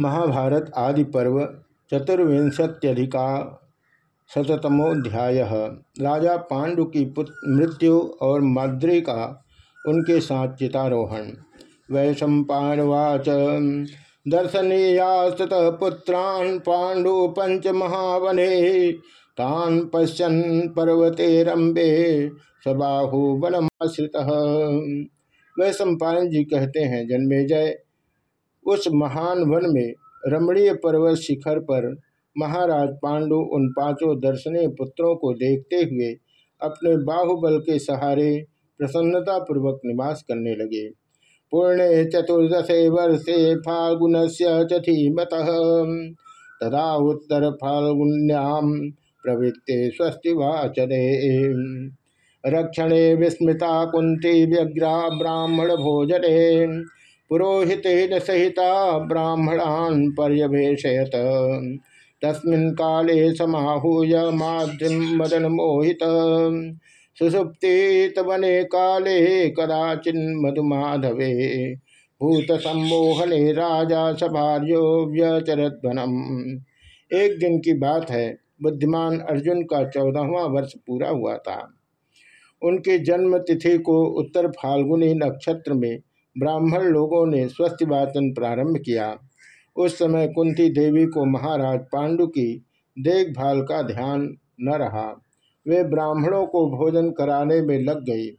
महाभारत आदि पर्व चतुर्विंशत्यधिका शतमोध्याय राजा पांडु की मृत्यु और माद्री का उनके साथ चितारोहण। वैशम वैशंपावाच दर्शनीयास्तत पुत्रान् पांडु पंच महावने, तान पश्यन पर्वते रंबे सबाहु बलमाश्रित। सम्पायन जी कहते हैं, जन्मे जय। उस महान वन में रमणीय पर्वत शिखर पर महाराज पांडु उन पाँचों दर्शनीय पुत्रों को देखते हुए अपने बाहुबल के सहारे प्रसन्नता पूर्वक निवास करने लगे। पूर्णे चतुर्दशे वर्षे फाल्गुन से चीमत तदा उत्तर फाल्गुन्याम प्रवृत्ते स्वस्ति वाचने रक्षणे विस्मृता कुंती व्यग्रा ब्राह्मण भोजने पुरोहित सहिता ब्राह्मणान पर्यवेशयत तस्मिन् काले समाहूय माध्यम मदन मोहित। सुसुप्त वने काले कदाचिन मधुमाधवे। भूत सम्मोहने राजा सभार्यो व्यचरध्वनम। एक दिन की बात है, बुद्धिमान अर्जुन का चौदहवा वर्ष पूरा हुआ था। उनके जन्म तिथि को उत्तर फाल्गुनी नक्षत्र में ब्राह्मण लोगों ने स्वस्थ वाचन प्रारंभ किया। उस समय कुंती देवी को महाराज पांडु की देखभाल का ध्यान न रहा। वे ब्राह्मणों को भोजन कराने में लग गई।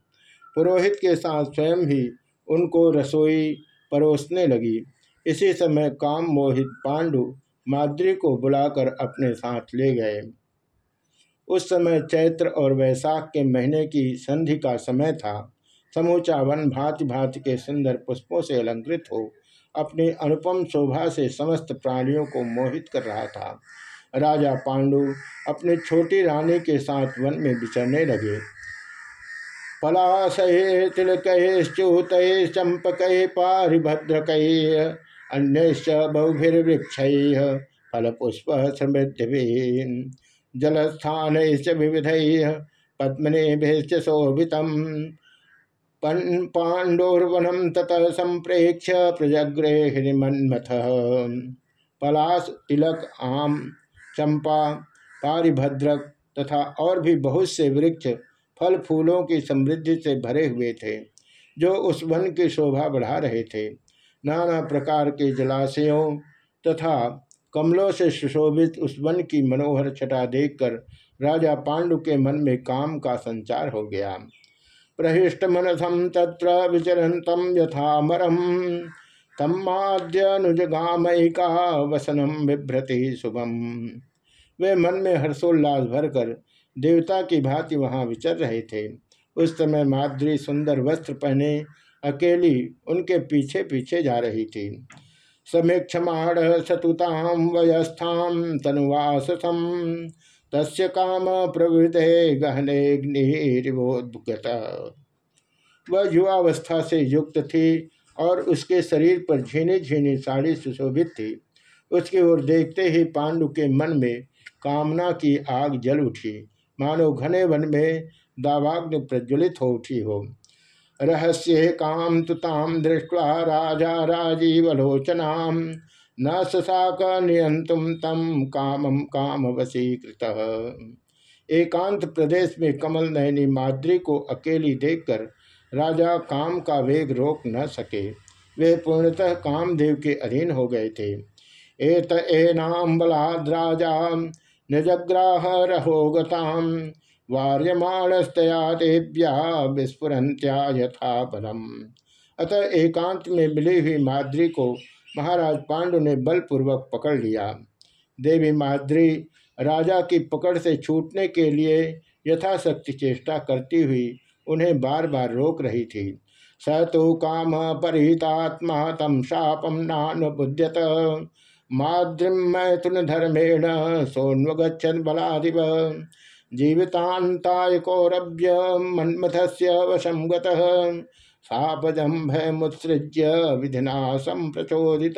पुरोहित के साथ स्वयं ही उनको रसोई परोसने लगी। इसी समय काम मोहित पांडु माद्री को बुलाकर अपने साथ ले गए। उस समय चैत्र और वैशाख के महीने की संधि का समय था। समूचा वन भांति भांति के सुंदर पुष्पों से अलंकृत हो, अपनी अनुपम शोभा से समस्त प्राणियों को मोहित कर रहा था। राजा पांडु अपनी छोटी रानी के साथ वन में विचरने लगे। पलाशये तिलकैश्च्यूत चंपक पारिभद्रक अन्यश्च बहुभिर्वृक्ष फल पुष्प समृद्धि जलस्थान विविध पद्मने शोभित पांडोर्वनम ततः संप्रेक्ष प्रजग्रे हृमन्मथ पलाश, तिलक, आम, चंपा, पारिभद्रक तथा और भी बहुत से वृक्ष फल फूलों की समृद्धि से भरे हुए थे, जो उस वन की शोभा बढ़ा रहे थे। नाना प्रकार के जलाशयों तथा कमलों से सुशोभित उस वन की मनोहर छटा देखकर राजा पांडु के मन में काम का संचार हो गया। प्रहिष्टमनसम तत्र विचरन्तम यथामरम। तम्माद्यनुजगामयिका वसनम बिभ्रति शुभम। वे मन में हर्षोल्लास भरकर देवता की भांति वहाँ विचर रहे थे। उस समय माद्री सुंदर वस्त्र पहने अकेली उनके पीछे पीछे जा रही थी। समीक्षमाण सतुताम वयस्थाम तनुवासम तस्य काम प्रवृत्ते गहने निरिवोद्गत वह युवावस्था से युक्त थी और उसके शरीर पर झीनी झीनी साड़ी सुशोभित थी। उसकी ओर देखते ही पांडु के मन में कामना की आग जल उठी। मानो घने वन में दावाग्नि प्रज्वलित हो उठी हो। रहस्य काम तुताम दृष्टवा राजा राजीवलोचनाम। न ससाक नियंतुम तम कामम काम वशीकृत एकांत प्रदेश में कमल नयनी माद्री को अकेली देखकर राजा काम का वेग रोक न सके। वे पूर्णतः कामदेव के अधीन हो गए थे। एत एनाम बलाद राजा निजग्राह रहोगताम वार्यमाणस्तया देव्या विस्फुरंत्या यथा बलम। अतः एकांत में मिली हुई माद्री को महाराज पांडु ने बलपूर्वक पकड़ लिया। देवी माद्री राजा की पकड़ से छूटने के लिए यथाशक्ति चेष्टा करती हुई उन्हें बार बार रोक रही थी। स तो काम परिहितात्मा तम शापम नानुबुद्यत माद्रिम मैथुन धर्मेण सोन्वगछन बलादिव। जीवितांताय कौरभ्य मन्मथस्य वशम गतः। मुत्सृज्य विधिना संप्रचोदित।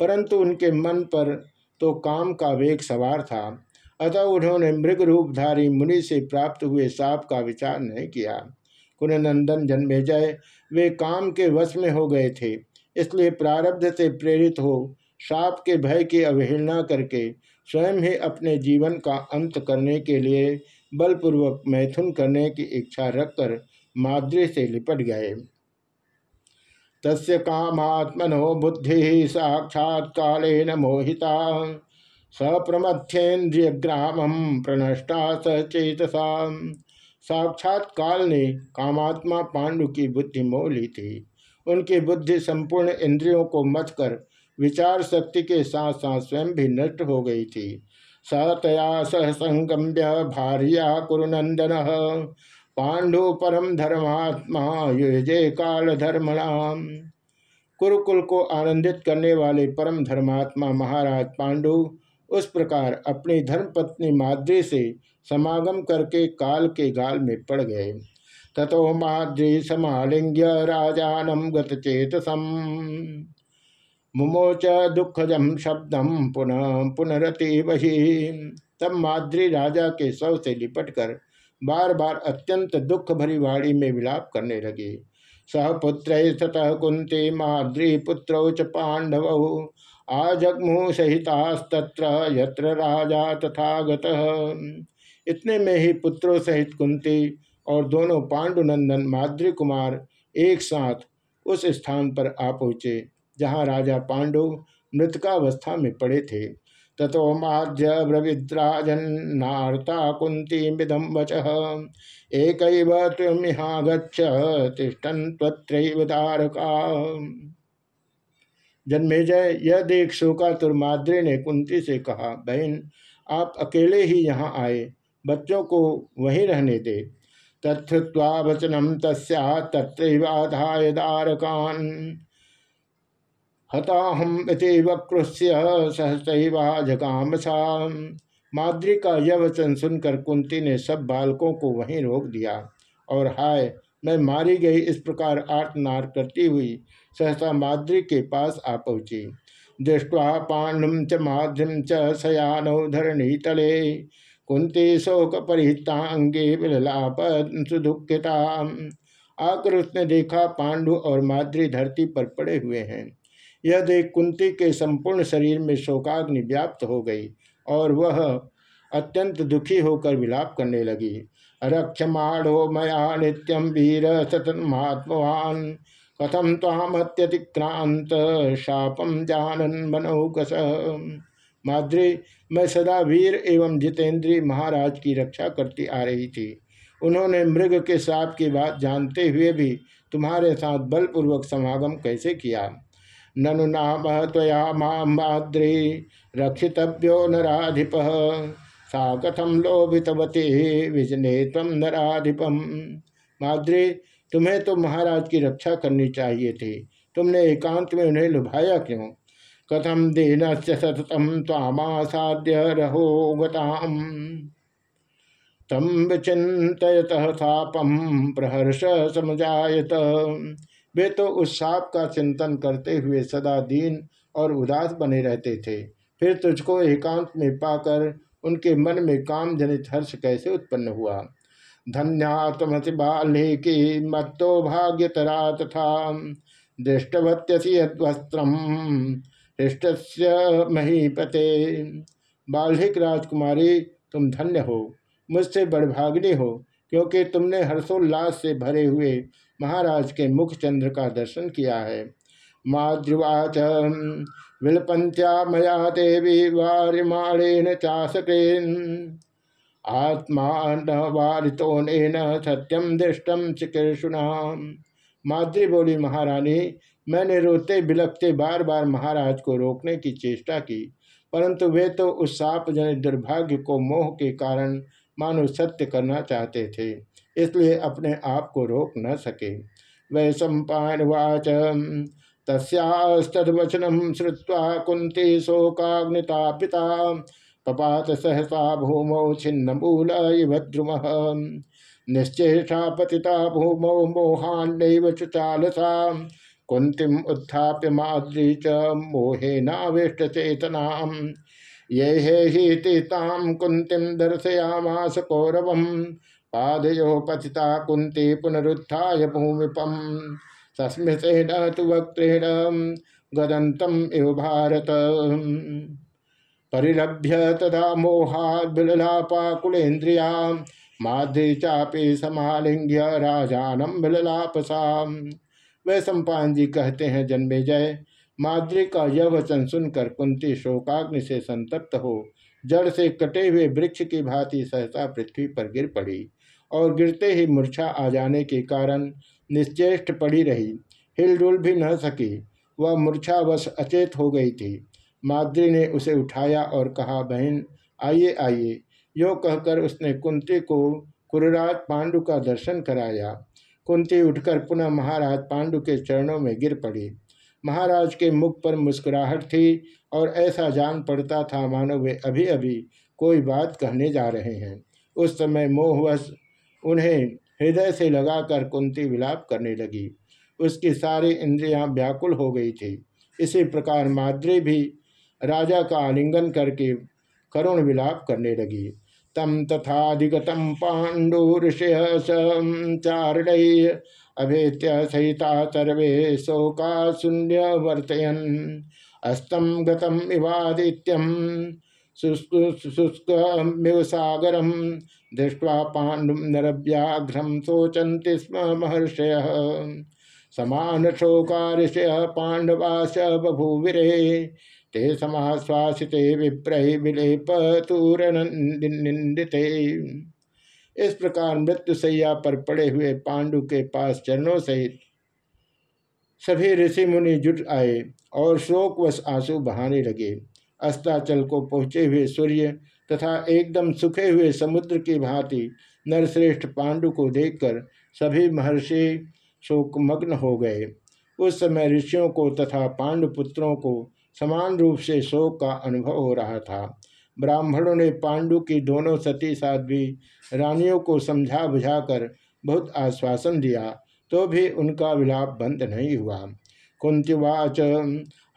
परंतु उनके मन पर तो काम का वेग सवार था, अतः उन्होंने मृग रूपधारी मुनि से प्राप्त हुए साप का विचार नहीं किया। कुरनंदन जन्मे जय वे काम के वश में हो गए थे, इसलिए प्रारब्ध से प्रेरित हो साप के भय की अवहेलना करके स्वयं ही अपने जीवन का अंत करने के लिए बलपूर्वक मैथुन करने की इच्छा रखकर माद्री से लिपट गए। तस्य कामात्मनो बुद्धि साक्षात कालेन मोहिता। सप्रमथ्येन्द्रिय ग्रामम प्रनष्टा सचेतसा साक्षात काल ने कामात्मा पांडु की बुद्धि मोह ली थी। उनकी बुद्धि संपूर्ण इंद्रियों को मत कर विचार शक्ति के साथ साथ स्वयं भी नष्ट हो गई थी। सतया सह संगम्य भार्या कुरुनंदन। पांडु परम धर्मात्मा युजे काल धर्मणाम कुरुकुल को आनंदित करने वाले परम धर्मात्मा महाराज पांडु उस प्रकार अपनी धर्मपत्नी माद्री से समागम करके काल के गाल में पड़ गए। तथो माद्री समालिंग्य राजानम गतचेतसम मुमोच दुखजम शब्दम पुनः पुनरति वही तब माद्री राजा के सौ से लिपट कर बार बार अत्यंत दुख भरी वाणी में विलाप करने लगे। सह पुत्र ततः कुंती माद्री पुत्रौ च पांडव। आजगमु सहितास्तत्र यत्र राजा तथा इतने में ही पुत्रों सहित कुंती और दोनों पांडुनंदन माद्री कुमार एक साथ उस स्थान पर आ पहुँचे, जहाँ राजा पांडु मृतकावस्था में पड़े थे। तथो माध्य ब्रविद्राजन्नार्ता कुंती मिदम वच एक गच्छ तिष्ठन तारका। जन्मेजय, यह देख शोकातुर माद्री ने कुंती से कहा, बहन, आप अकेले ही यहाँ आए, बच्चों को वहीं रहने दे। तत्वा वचनम तस्या तत्रैवाधाय दारकान हताहम इति वक्रुष्य सहसैवा सा माद्री का यह वचन सुनकर कुंती ने सब बालकों को वहीं रोक दिया। और हाय, मैं मारी गई इस प्रकार आर्तनार करती हुई सहसा माद्री के पास आ पहुँची। दृष्टवा पांडुम च माद्रिम च सयानौ धरणी तले। कुंती शोक परिहितांगे विललाप सुदुखिता आकर उसने देखा पांडु और माद्री धरती पर पड़े हुए हैं। यह देख कुंती के संपूर्ण शरीर में शोकाग्नि व्याप्त हो गई और वह अत्यंत दुखी होकर विलाप करने लगी। रक्षमाणो मया नित्यम वीर सतन महात्मान कथम ताम अत्यतिक्रांत शापम जानन मनोकस माद्री, मैं सदा वीर एवं जितेंद्री महाराज की रक्षा करती आ रही थी। उन्होंने मृग के साप की बात जानते हुए भी तुम्हारे साथ बलपूर्वक समागम कैसे किया? ननु नाम तया माद्री, रक्षितव्यो नाधिप सा कथम लोभितवती, विजने तम नाधिपम माद्री, तुम्हें तो महाराज की रक्षा करनी चाहिए थी। तुमने एकांत में उन्हें लुभाया क्यों? कथम दीन से सततम तामासाद्य रहो गताम तम विचित थापम प्रहर्ष समझायत वे तो उस साप का चिंतन करते हुए सदा दीन और उदास बने रहते थे। फिर तुझको एकांत में पाकर उनके मन में काम जनित हर्ष कैसे उत्पन्न हुआ? धन्यात्मति बाल्य की मत्तो भाग्यतरा तथा दृष्टवत्यसी यस्त्रम हृष्ट महीपते। बाल्हिक राजकुमारी, तुम धन्य हो। मुझसे बड़भाग्नि हो। क्योंकि तुमने हर्षोल्लास से भरे हुए महाराज के मुख चंद्र का दर्शन किया है। माद्रिवाच विलपंत्या मया देवी वारिमाणेन चाशकेन आत्मा न वारितो न सत्यम दृष्टम चिकीर्षुना माद्री बोली, महारानी, मैंने रोते बिलखते बार बार महाराज को रोकने की चेष्टा की, परंतु वे तो उस साप जनित दुर्भाग्य को मोह के कारण मानो सत्य करना चाहते थे, इसलिए अपने आप को रोक न सके। वै सम्पावाच तस्तवचनम श्रुवा कुंती शोकाग्निता पिता पपात सहसा भूमौ छिन्न मूल द्रुम। निश्चेषा पतिता भूमौ मोहान्नैव चालसा कुंतीम उत्थाप्य माद्री च मोहेनाविष्ट चेतना ये हे ताम कुंतीम दर्शयामास कौरवम पादयो पतिता कुंती पुनरुत्थाय भूमिपम सस्मृतेन तु वक्त्रेण गदंतम इव भारत। परिलभ्य तदा मोहाबिललापाकुलेन्द्रिया माध्य चापे समालिंग्य राजानम बिललापसा वह सम्पान जी कहते हैं, जन्मे जय। माद्री का यह वचन सुनकर कुंती शोकाग्नि से संतप्त हो। जड़ से कटे हुए वृक्ष की भांति सहसा पृथ्वी पर गिर पड़ी और गिरते ही मूर्छा आ जाने के कारण निश्चेष्ट पड़ी रही। हिलडुल भी न सकी। वह मूर्छावश अचेत हो गई थी। माद्री ने उसे उठाया और कहा, बहन, आइए आइए। यो कहकर उसने कुंती को कुरराज पांडु का दर्शन कराया। कुंती उठकर पुनः महाराज पांडु के चरणों में गिर पड़ी। महाराज के मुख पर मुस्कुराहट थी और ऐसा जान पड़ता था मानो वे अभी अभी कोई बात कहने जा रहे हैं। उस समय मोहवश उन्हें हृदय से लगाकर कुंती विलाप करने लगी। उसकी सारी इंद्रियाँ व्याकुल हो गई थी। इसी प्रकार माद्री भी राजा का आलिंगन करके करुण विलाप करने लगी। तम तथाधिगतम पाण्डुषय चारण अभेत्य सहिता सर्वे शोका शून्य वर्तयन अस्तम गतम इवादित्यम शुष्कमिव सागरम दृष्ट्वा पाण्डुम नरव्याघ्रम शोचन्ति स्म महर्षय। समान शोकाऋषय पांडवाश बभूविरे, ते समाश्वासिते विप्रह विलेप निंदिते इस प्रकार मृत्यु सैया पर पड़े हुए पांडु के पास चरणों सहित सभी ऋषि मुनि जुट आए और शोकवश आँसू बहाने लगे। अस्ताचल को पहुँचे हुए सूर्य तथा एकदम सुखे हुए समुद्र की भांति नरश्रेष्ठ पांडु को देखकर सभी महर्षि शोकमग्न हो गए। उस समय ऋषियों को तथा पांडुपुत्रों को समान रूप से शोक का अनुभव हो रहा था। ब्राह्मणों ने पांडु की दोनों सती साध्वी रानियों को समझा बुझाकर बहुत आश्वासन दिया तो भी उनका विलाप बंद नहीं हुआ। कुंतीवाच,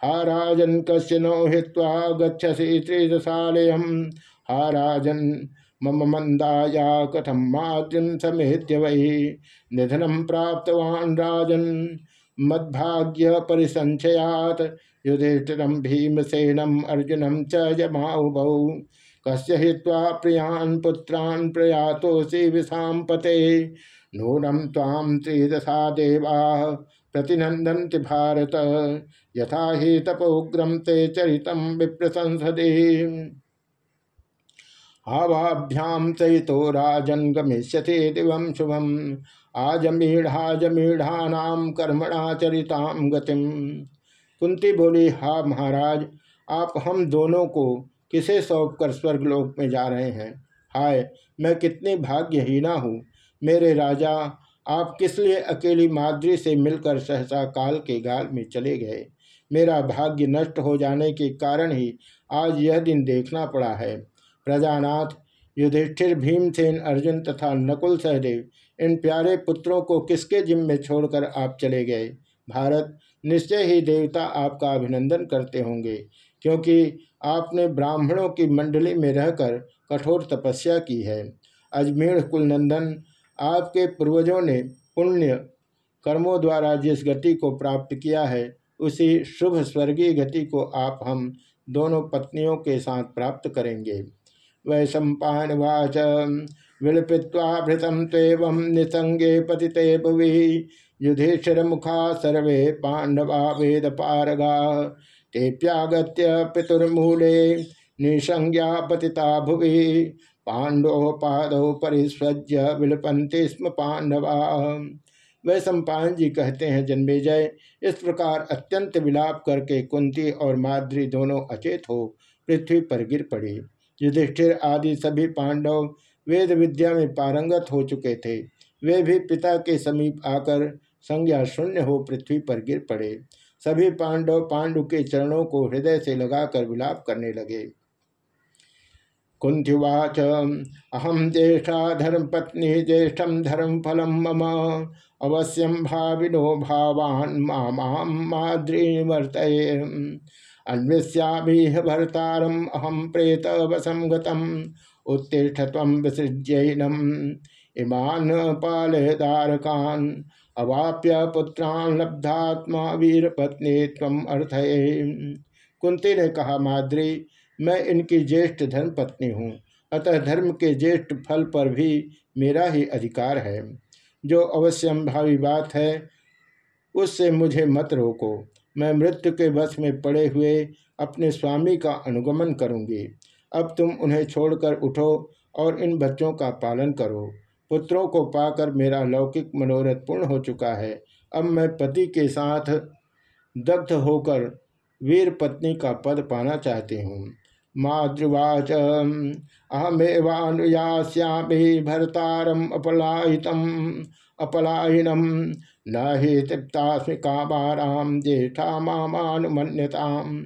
हा राजन कश्य नो हित्वा गच्छसी त्रिदशालयम? हा राजन, मम मंदाया कथम मातृम समेत्य वही निधनम प्राप्तवान राजन। मद्भाग्य परिसंचयात युधिष्ठिरम भीमसेनम अर्जुनम च जमाउबौ कस्य हित्वा प्रियान पुत्रान प्रयातोसी विषाम पते। नूनम ताम त्रिदशा देवा प्रतिनंदन्ति भारत। यथा ही तपोग्रम ते चरितम विप्रसंसदे। हावाभ्याम चयितो राजन गमिष्यति दिवम शुभम। आजमीढ़ाजमीढ़ानाम कर्मणाचरिताम गतिम। कुंती बोली, हा महाराज, आप हम दोनों को किसे सौंप कर स्वर्गलोक में जा रहे हैं? हाय, मैं कितनी भाग्यहीना हूँ। मेरे राजा, आप किस लिए अकेली माद्री से मिलकर सहसा काल के गाल में चले गए? मेरा भाग्य नष्ट हो जाने के कारण ही आज यह दिन देखना पड़ा है। प्रजानाथ, युधिष्ठिर, भीमसेन, अर्जुन तथा नकुल सहदेव, इन प्यारे पुत्रों को किसके जिम्मे छोड़कर आप चले गए? भारत, निश्चय ही देवता आपका अभिनंदन करते होंगे, क्योंकि आपने ब्राह्मणों की मंडली में रहकर कठोर तपस्या की है। अजमेर कुलनंदन, आपके पूर्वजों ने पुण्य कर्मों द्वारा जिस गति को प्राप्त किया है, उसी शुभ स्वर्गीय गति को आप हम दोनों पत्नियों के साथ प्राप्त करेंगे। वै सम्पावाच विलपित्वाभृतम तेव निसंगे पतिते भुवि। युधिष्ठिर मुखा सर्वे पांडवा वेद पारगा तेप्यागत्य पितुर्मूले निसंज्ञा पतिता भुवि। पांडो पादो परिस्वज्य विलपंते स्म पांडवा वह सम्पान जी कहते हैं, जन्मेजय, इस प्रकार अत्यंत विलाप करके कुंती और माद्री दोनों अचेत हो पृथ्वी पर गिर पड़ी। युधिष्ठिर आदि सभी पांडव वेद विद्या में पारंगत हो चुके थे। वे भी पिता के समीप आकर संज्ञा शून्य हो पृथ्वी पर गिर पड़े। सभी पांडव पांडु के चरणों को हृदय से लगाकर विलाप करने लगे। कुंथिवाच अहम ज्येष्ठा धर्म पत्नी ज्येष्ठम धर्म फलम मम। अवश्यम भाविनो भावान माद्री वर्त अन्विष्यामी भरतारम अहम प्रेत वसम गतम। उत्तिष्ठ विसृज्यनम इमान पालयदारकान अवाप्य पुत्रान लब्धात्मा वीर पत्नी तम अर्थ कुंती ने कहा, माद्री, मैं इनकी ज्येष्ठ धर्म पत्नी हूँ। अतः धर्म के ज्येष्ठ फल पर भी मेरा ही अधिकार है। जो अवश्यम भावी बात है, उससे मुझे मत रोको। मैं मृत्यु के वश में पड़े हुए अपने स्वामी का अनुगमन करूँगी। अब तुम उन्हें छोड़कर उठो और इन बच्चों का पालन करो। पुत्रों को पाकर मेरा लौकिक मनोरथ पूर्ण हो चुका है। अब मैं पति के साथ दग्ध होकर वीर पत्नी का पद पाना चाहती हूँ। मातृवाच, अहमेवानुयास्यामि भरतारम अपलायितम, अपलायनम न ही तृप्तास्मि कामाराम ज्येष्ठा मामानुमन्यताम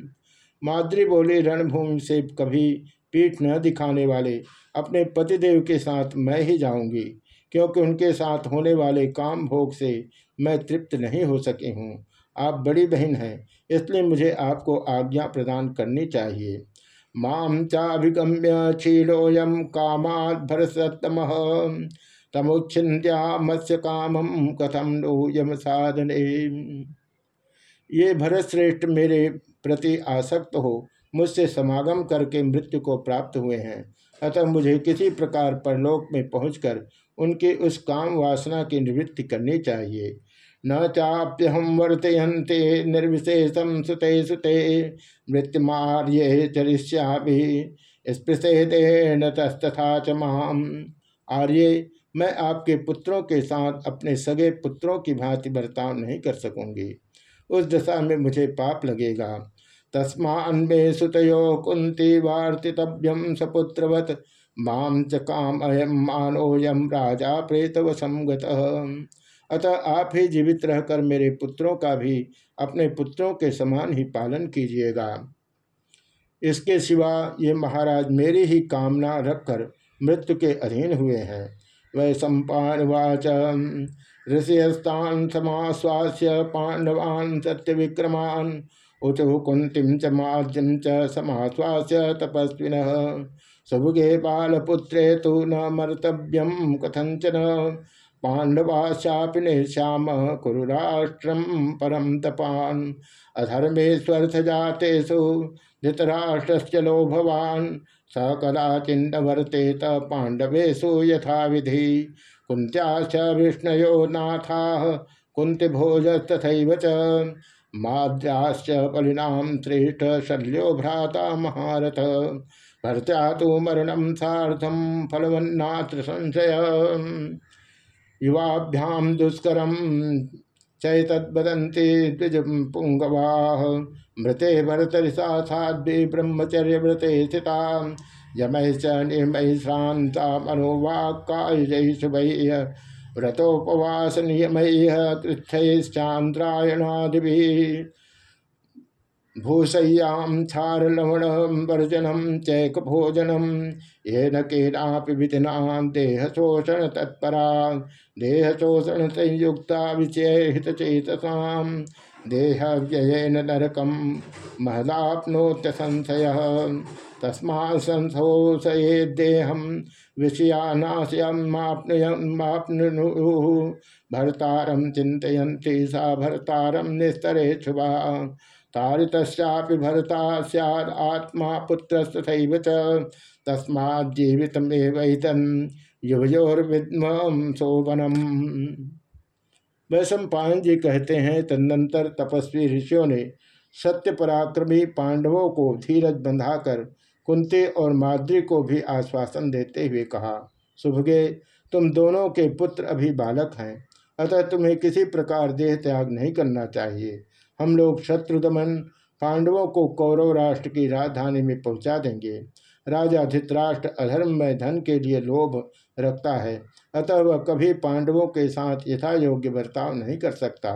माद्री बोली, रणभूमि से कभी पीठ न दिखाने वाले, अपने पतिदेव के साथ मैं ही जाऊँगी, क्योंकि उनके साथ होने वाले काम भोग से मैं तृप्त नहीं हो सकी हूँ। आप बड़ी बहन हैं, इसलिए मुझे आपको आज्ञा प्रदान करनी चाहिए। माम चाभिगम्य क्षीणोयम कामात भरसतम तमुच्छिंद्या मत्स्य कामम कथम नो यम साधने ये भरत श्रेष्ठ मेरे प्रति आसक्त हो, मुझसे समागम करके मृत्यु को प्राप्त हुए हैं। अतः मुझे किसी प्रकार परलोक में पहुंचकर उनकी उस काम वासना की निवृत्ति करनी चाहिए। न चाप्य चाप्यहम वर्तयंते निर्विशेषम सुते सुते, मृत्युमार्य चरिष्या भी स्पृशे न तस्तथा च माम। आर्य मैं आपके पुत्रों के साथ अपने सगे पुत्रों की भांति बर्ताव नहीं कर सकूँगी। उस दशा में मुझे पाप लगेगा। तस्मान्मे सुतयो कुंती वार्तितव्यम सपुत्रवत। माम च काम अयम मानोयम राजा प्रेतव संगत। अतः आप ही जीवित रहकर मेरे पुत्रों का भी अपने पुत्रों के समान ही पालन कीजिएगा। इसके सिवा ये महाराज मेरी ही कामना रखकर मृत्यु के अधीन हुए हैं। वै सम्पावाच ऋषिस्तान पांडवान सत्य विक्रमान उचु कुंतीम च मार्जम च तपस्विन। सुभुगे बालपुत्रे तो न मर्तव्यम कथंचन पांडवाशापि श्याम कुरुराष्ट्रम परम तपान। अधर्मेश्वर्थ जातेषु धृतराष्ट्रस्य लोभवान। स कदाचिन्न वर्तेत पांडवेशु यथा विधि विष्णयो नाथा कुंतिभोज तथैव च। माद्याश्च बलिनाम श्रेष्ठ शल्यो भ्राता महारथ। भर्त्या तो मरणम साधम फलवन्नात्र संशय। युवाभ्याम दुष्करम चैतद्वदंती द्विज पुंगवा मृते भरतरिषा साध्वी ब्रह्मचर्य व्रते स्थिता। यमय च निर्मय श्रांता मनोवाक्कायुजय शुभय व्रतोपवास नियमय कृच्छांद्रायणादि भूसय्यां क्षारलवणं वर्जनं चैकभोजनं, येन केनापि विधिना देहशोषणतत्परा देहशोषणसंयुक्ता विचयहितचेतसां देहव्ययेन नरकं महदाप्नोत्य संशयः, तस्मात् संशोषयेद्देहं विषयानाशयमाप्नुयन्माप्नुः भर्तारं चिन्तयन्ति सा भर्तारं निस्तरे शुभा तारितश्चापि भरता सैद आत्मा पुत्र तथा च तस्मा जीवित युवयोर्विद्म शोभनम वैश्व पायन जी कहते हैं, तदनंतर तपस्वी ऋषियों ने सत्य पराक्रमी पांडवों को धीरज बंधाकर कुंते और माद्री को भी आश्वासन देते हुए कहा, सुभगे, तुम दोनों के पुत्र अभी बालक हैं, अतः तुम्हें किसी प्रकार देह त्याग नहीं करना चाहिए। हम लोग शत्रुदमन पांडवों को कौरव राष्ट्र की राजधानी में पहुँचा देंगे। राजा धित्राष्ट्र अधर्म में धन के लिए लोभ रखता है, अतः वह कभी पांडवों के साथ यथा योग्य बर्ताव नहीं कर सकता।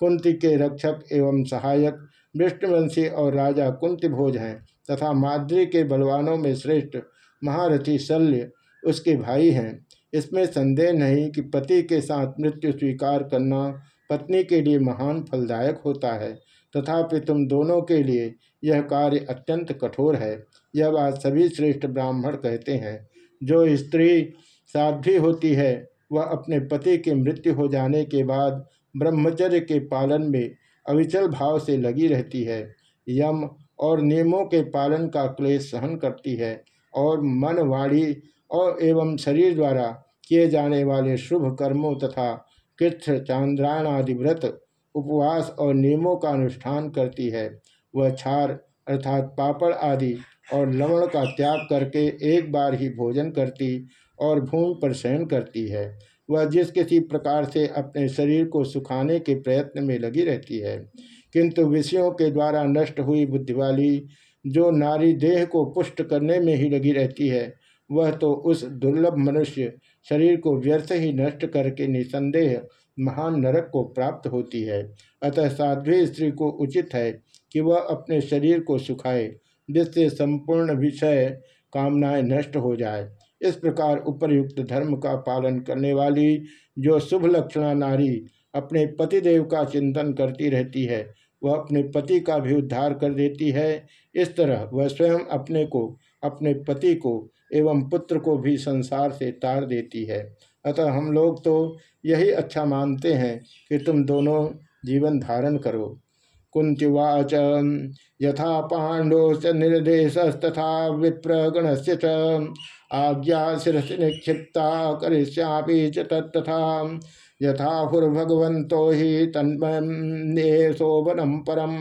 कुंती के रक्षक एवं सहायक विष्णुवंशी और राजा कुंती भोज हैं तथा माद्री के बलवानों में श्रेष्ठ महारथी शल्य उसके भाई हैं। इसमें संदेह नहीं कि पति के साथ मृत्यु स्वीकार करना पत्नी के लिए महान फलदायक होता है, तथापि तुम दोनों के लिए यह कार्य अत्यंत कठोर है। यह बात सभी श्रेष्ठ ब्राह्मण कहते हैं। जो स्त्री साध्वी होती है, वह अपने पति के मृत्यु हो जाने के बाद ब्रह्मचर्य के पालन में अविचल भाव से लगी रहती है। यम और नियमों के पालन का क्लेश सहन करती है और मन वाणी और एवं शरीर द्वारा किए जाने वाले शुभ कर्मों तथा कृष्ण चांद्रायण आदि व्रत, उपवास और नियमों का अनुष्ठान करती है। वह छार अर्थात पापड़ आदि और लवण का त्याग करके एक बार ही भोजन करती और भूमि पर शयन करती है। वह जिस किसी प्रकार से अपने शरीर को सुखाने के प्रयत्न में लगी रहती है, किंतु विषयों के द्वारा नष्ट हुई बुद्धि वाली जो नारी देह को पुष्ट करने में ही लगी रहती है, वह तो उस दुर्लभ मनुष्य शरीर को व्यर्थ ही नष्ट करके निसंदेह महान नरक को प्राप्त होती है। अतः साध्वी स्त्री को उचित है कि वह अपने शरीर को सुखाए, जिससे संपूर्ण विषय कामनाएँ नष्ट हो जाए। इस प्रकार उपरयुक्त धर्म का पालन करने वाली जो शुभ लक्षणा नारी अपने पतिदेव का चिंतन करती रहती है, वह अपने पति का भी उद्धार कर देती है। इस तरह वह स्वयं अपने को, अपने पति को एवं पुत्र को भी संसार से तार देती है। अतः हम लोग तो यही अच्छा मानते हैं कि तुम दोनों जीवन धारण करो। कुंतीवाच यथा पांडो च निर्देशस्तथा विप्रगण से आज्ञा शिरस निक्षिप्ता करिष्यापि च तत्तथा। यथा हुर्भगवंतो ही तन्मये शोभनम परम।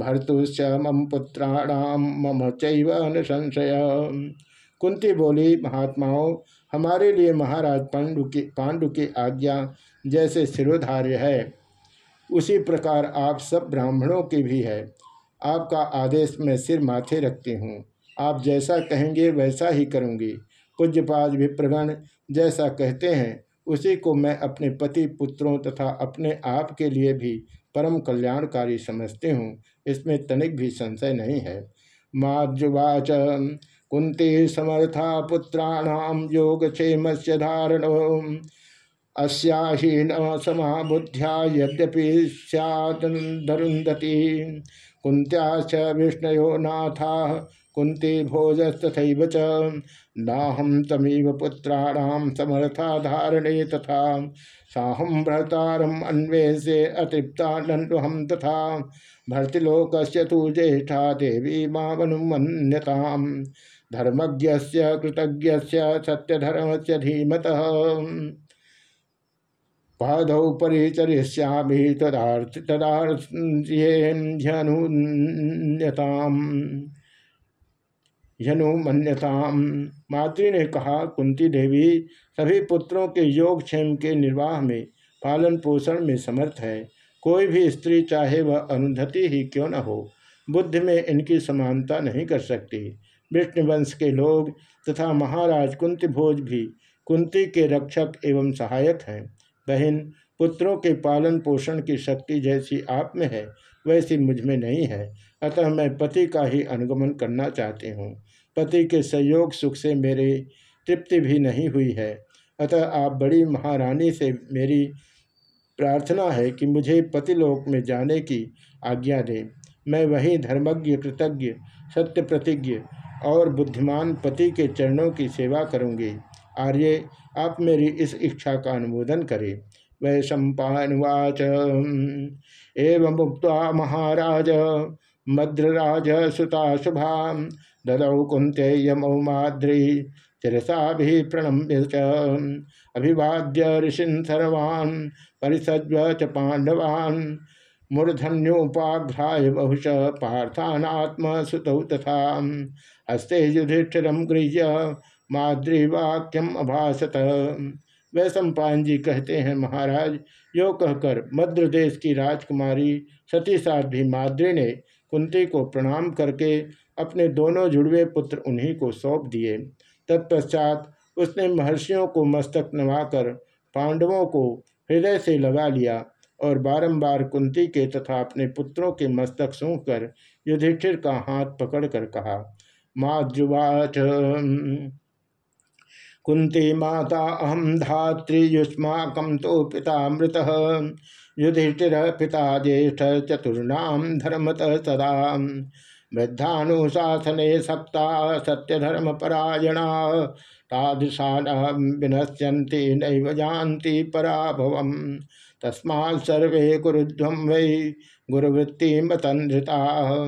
भर्तुश्च मम पुत्राणाम मम चैव संशय कुंती बोली, महात्माओं, हमारे लिए महाराज पांडु की पांडु की आज्ञा जैसे सिरोधार्य है। उसी प्रकार आप सब ब्राह्मणों की भी है। आपका आदेश में सिर माथे रखती हूँ। आप जैसा कहेंगे, वैसा ही करूँगी। पूज्यपाद विप्रगण जैसा कहते हैं, उसी को मैं अपने पति पुत्रों तथा अपने आप के लिए भी परम कल्याणकारी समझती हूँ। इसमें तनिक भी संशय नहीं है। माजुवाच कुंती समर्था पुत्राणाम योगक्षेम से धारण। अस्याहीन समाबुद्ध्या यद्यपि सैदरुंदती कुंत्याच विष्णयो नाथा कुंती भोजस्तथ च। नाहम तमीव पुत्राणाम समर्था धारणे तथा। साहम भ्रतारम अन्वेषे अतृप्ता नन्वहम तथा। भर्तिलोक तो ज्येष्ठा देवी मावनुमन्यताम। धर्मज्ञ कृतज्ञ सत्यधर्म से धीमत। पादौ परिचरिष्यामि तदार्थ तदार्थ्यनुन्यताम यनुमन्यताम। मातृ ने कहा, कुंती देवी, सभी पुत्रों के योगक्षेम के निर्वाह में, पालन पोषण में समर्थ है। कोई भी स्त्री चाहे वह अनुधति ही क्यों न हो, बुद्ध में इनकी समानता नहीं कर सकती। विष्णुवंश के लोग तथा महाराज कुंती भोज भी कुंती के रक्षक एवं सहायक हैं। बहन, पुत्रों के पालन पोषण की शक्ति जैसी आप में है, वैसी मुझमें नहीं है। अतः मैं पति का ही अनुगमन करना चाहती हूँ। पति के सहयोग सुख से मेरे तृप्ति भी नहीं हुई है। अतः आप बड़ी महारानी से मेरी प्रार्थना है कि मुझे पतिलोक में जाने की आज्ञा दें। मैं वही धर्मज्ञ, कृतज्ञ, सत्य प्रतिज्ञ और बुद्धिमान पति के चरणों की सेवा करूँगी। आर्य, आप मेरी इस इच्छा का अनुमोदन करें। वै सम्पावाच एवं मुक्त महाराज, मद्रराज सुता शुभा। ददौ कुंते यमौ माद्री चिरसा भी प्रणम्य अभिवाद्य ऋषिन सर्वान्, परिसज्व च पांडवान् मूर्धन्योपाघ्राय बहुश पार्थानात्म सुतौ तथा। हस्ते युधिष्ठिर गृह्य माद्रीवाक्यम अभाषत वैशंपायन जी कहते हैं, महाराज, यो कहकर मध्य देश की राजकुमारी सती साध्वी माद्री ने कुंती को प्रणाम करके अपने दोनों जुड़वे पुत्र उन्हीं को सौंप दिए। तत्पश्चात उसने महर्षियों को मस्तक नवाकर पांडवों को हृदय से लगा लिया और बारंबार कुंती के तथा अपने पुत्रों के मस्तक सूंघ कर युधिष्ठिर का हाथ पकड़कर कहा माद्रुवाच कुंती माता अहम धात्री युष्माक तो पिता मृत युधिष्ठिर पिता ज्येष्ठ चतुर्णाम धर्मत सदा। वृद्धानुशासने सप्ता सत्यधर्म परायणा तादृशान विनश्यन्ति नैव जानती तस्मा सर्वे गुरुध्व वै गुरुवृत्ति मतनृता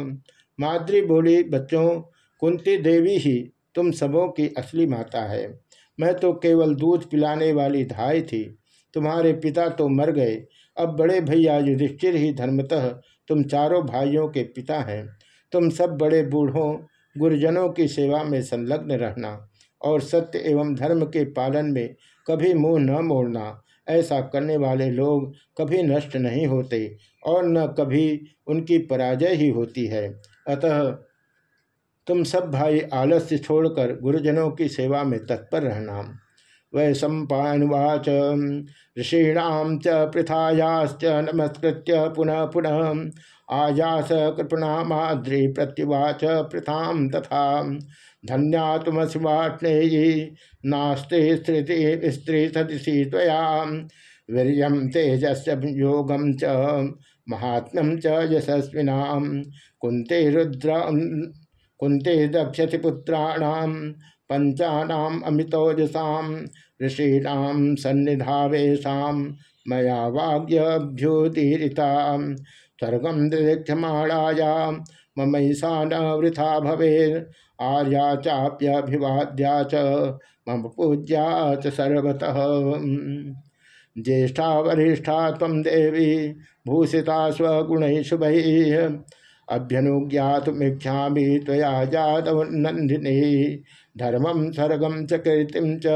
माद्री बोली बच्चों, कुंती देवी ही तुम सबों की असली माता है। मैं तो केवल दूध पिलाने वाली धाय थी। तुम्हारे पिता तो मर गए। अब बड़े भैया युधिष्ठिर ही धर्मतः तुम चारों भाइयों के पिता हैं। तुम सब बड़े बूढ़ों, गुरुजनों की सेवा में संलग्न रहना और सत्य एवं धर्म के पालन में कभी मुँह न मोड़ना। ऐसा करने वाले लोग कभी नष्ट नहीं होते और न कभी उनकी पराजय ही होती है। अतः तुम सब भाई आलस्य छोड़कर गुरुजनों की सेवा में तत्पर रहना। वै सम्पावाच ऋषीणाम च पृथायाश्च नमस्कृत्य पुनः पुनः, आयास कृपणा माद्री प्रत्युवाच पृथाम तथा। धन्या तुम शिवाष्णेयी नास्ते स्त्री स्त्री सदसी तया वीर तेजस् योगम च महात्म्यम च यशस्विना कुंते रुद्र कुंते दक्षति पुत्राणाम पंचानाम अमितोजसा ऋषीणा सन्निधावेशा मया वाग्यभ्युदीरिता स्वर्गम दीक्षमाणाया ममैषा न वृथा भवे आर्या चाप्यभिवाद्या च, मम पूज्या च सर्वतः। ज्येष्ठा वरिष्ठा तम देवी, भूषिता स्वगुण शुभ अभ्यनुज्ञातमीक्षा तया जादव नंदिनी धर्मम सर्गम च कीर्तिम च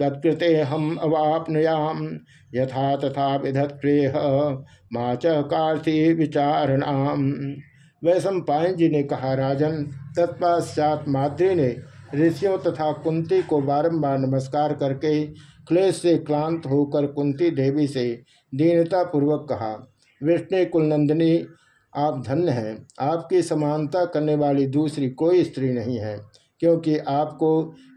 तत्कृते हम अवापनुयाम। यथा तथा विधत्रेह माँ च कार्ति विचारणाम वैशम पायन जी ने कहा, राजन, तत्पश्चात माद्री ने ऋषियों तथा कुंती को बारंबार नमस्कार करके क्लेश से क्लांत होकर कुंती देवी से दीनता पूर्वक कहा, विष्णु कुलनंदिनी, आप धन्य हैं। आपकी समानता करने वाली दूसरी कोई स्त्री नहीं है, क्योंकि आपको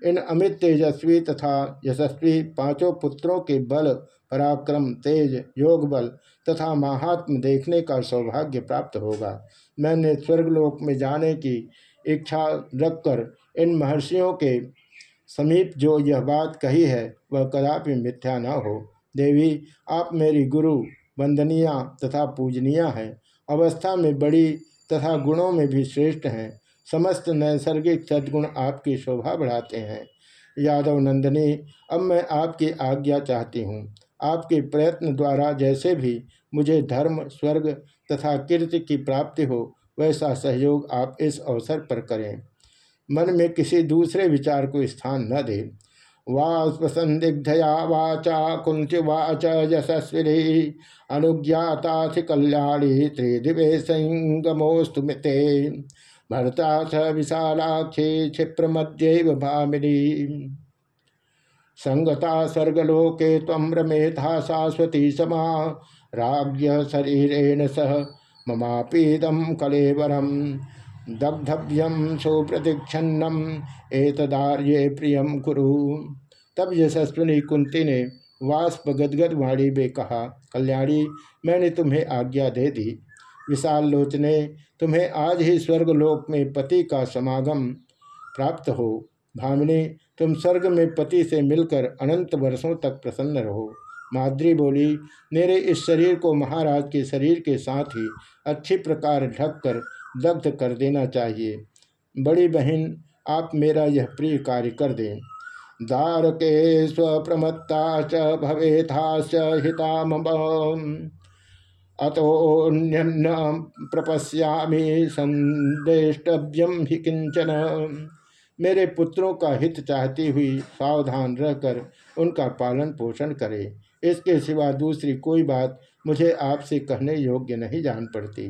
इन अमित तेजस्वी तथा यशस्वी पाँचों पुत्रों के बल, पराक्रम, तेज योग बल तथा महात्म देखने का सौभाग्य प्राप्त होगा। मैंने स्वर्गलोक में जाने की इच्छा रखकर इन महर्षियों के समीप जो यह बात कही है, वह कदापि मिथ्या न हो। देवी, आप मेरी गुरु, वंदनिया तथा पूजनीया हैं। अवस्था में बड़ी तथा गुणों में भी श्रेष्ठ हैं। समस्त नैसर्गिक सद्गुण आपकी शोभा बढ़ाते हैं। यादव नंदनी, अब मैं आपकी आज्ञा चाहती हूँ। आपके प्रयत्न द्वारा जैसे भी मुझे धर्म, स्वर्ग तथा कीर्ति की प्राप्ति हो, वैसा सहयोग आप इस अवसर पर करें। मन में किसी दूसरे विचार को स्थान न दे। वास्पसंदिग्धया वाचा कुंतिवाच यशस्विनी अनुज्ञाता कल्याणी त्रिदिवे संगमोस्तु मिते। भरता स विशालाक्षी क्षिप्र मध्य भामिनी। संगता स्वर्गलोके तम रमेधा शाश्वती समा। राज्य शरीरेण सह ममापीदम कलेवरम दग्धभ्यम सुप्रतीक्षन्नम एतदार्य प्रियम कुरु। तब यशस्विनी कुंती ने वाष्प गदगद वाणी में कहा, कल्याणी, मैंने तुम्हें आज्ञा दे दी। विशाल लोचने, तुम्हें आज ही स्वर्गलोक में पति का समागम प्राप्त हो। भामिनी, तुम स्वर्ग में पति से मिलकर अनंत वर्षों तक प्रसन्न रहो। माद्री बोली, मेरे इस शरीर को महाराज के शरीर के साथ ही अच्छी प्रकार ढककर दग्ध कर देना चाहिए। बड़ी बहन, आप मेरा यह प्रिय कार्य कर दें। दारके स्वप्रमत्ता च भवेथाश्च हिता अतोन्य प्रपश्यामी संदेष्टव्यम ही किंचन मेरे पुत्रों का हित चाहती हुई सावधान रहकर उनका पालन पोषण करे। इसके सिवा दूसरी कोई बात मुझे आपसे कहने योग्य नहीं जान पड़ती।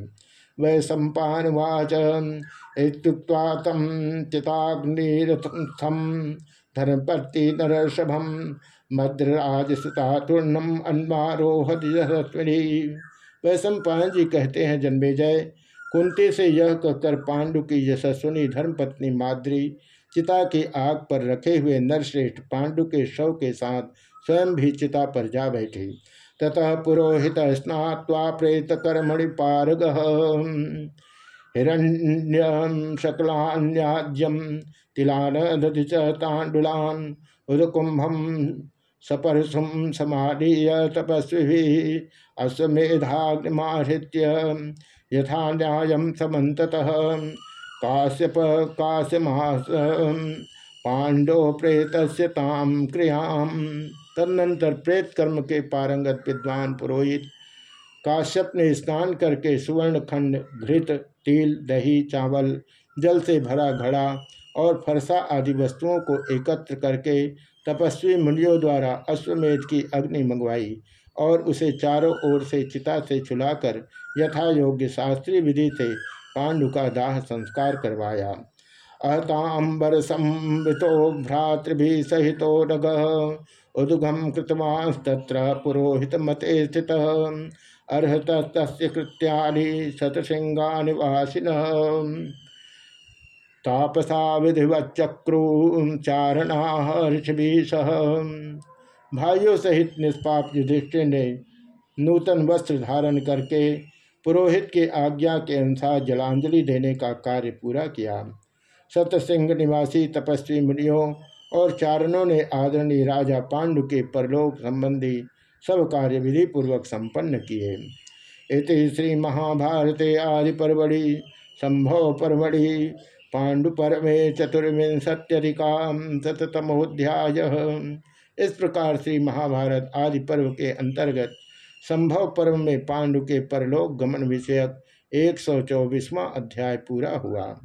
वै सम्पावाच इत्युक्त्वा तम चिताग्निरथम धर्मपति नरषभम मद्रराज सुतातुर्णम वह सम्पायन जी कहते हैं, जन्मे जय। कुंती से यह कहकर पांडु की यशस्वनी धर्मपत्नी माद्री चिता की आग पर रखे हुए नरश्रेष्ठ पांडु के शव के साथ स्वयं भी चिता पर जा बैठी। ततः पुरोहित स्नात्वा प्रेत कर्मणि पारग। हिरण्यम शकलान्याज्यम तिलान दधि तांडुलान उदकुंभम सपरसुम समाधीय तपस्वी अश्वेधाग्निमाहृत्य यथा न्याय काश्यप काश्य काश्यमास पांडो प्रेत ताम क्रियाम तदनंतर प्रेत कर्म के पारंगत विद्वान पुरोहित काश्यप ने स्नान करके सुवर्ण खंड घृत, तिल, दही, चावल, जल से भरा घड़ा और फरसा आदि वस्तुओं को एकत्र करके तपस्वी मुनियों द्वारा अश्वमेध की अग्नि मंगवाई और उसे चारों ओर से चिता से छुलाकर यथा योग्य शास्त्रीय विधि से पांडु का दाह संस्कार करवाया। अहतांबर संवितो भ्रातृभि सहितो नग। उदुगम कृतवांस्तत्र पुरोहित मते स्थित। अर्हत तस्य कृत्यानि निवासिन तापसा विधिवच्चक्रुचारणा ऋषि सह भाइयों सहित निष्पाप युधिष्ठिर ने नूतन वस्त्र धारण करके पुरोहित के आज्ञा के अनुसार जलांजलि देने का कार्य पूरा किया। सतसिंह निवासी, तपस्वी मुनियों और चारणों ने आदरणीय राजा पांडु के परलोक संबंधी सब कार्य विधि पूर्वक संपन्न किए। इति श्री महाभारते आदि परवड़ी संभव परवड़ी पांडुपर्वे चतुर्विंशत्यधिकाम शतमोध्याय इस प्रकार श्री महाभारत आदि पर्व के अंतर्गत संभव पर्व में पांडु के परलोक गमन विषयक एक सौ अध्याय पूरा हुआ।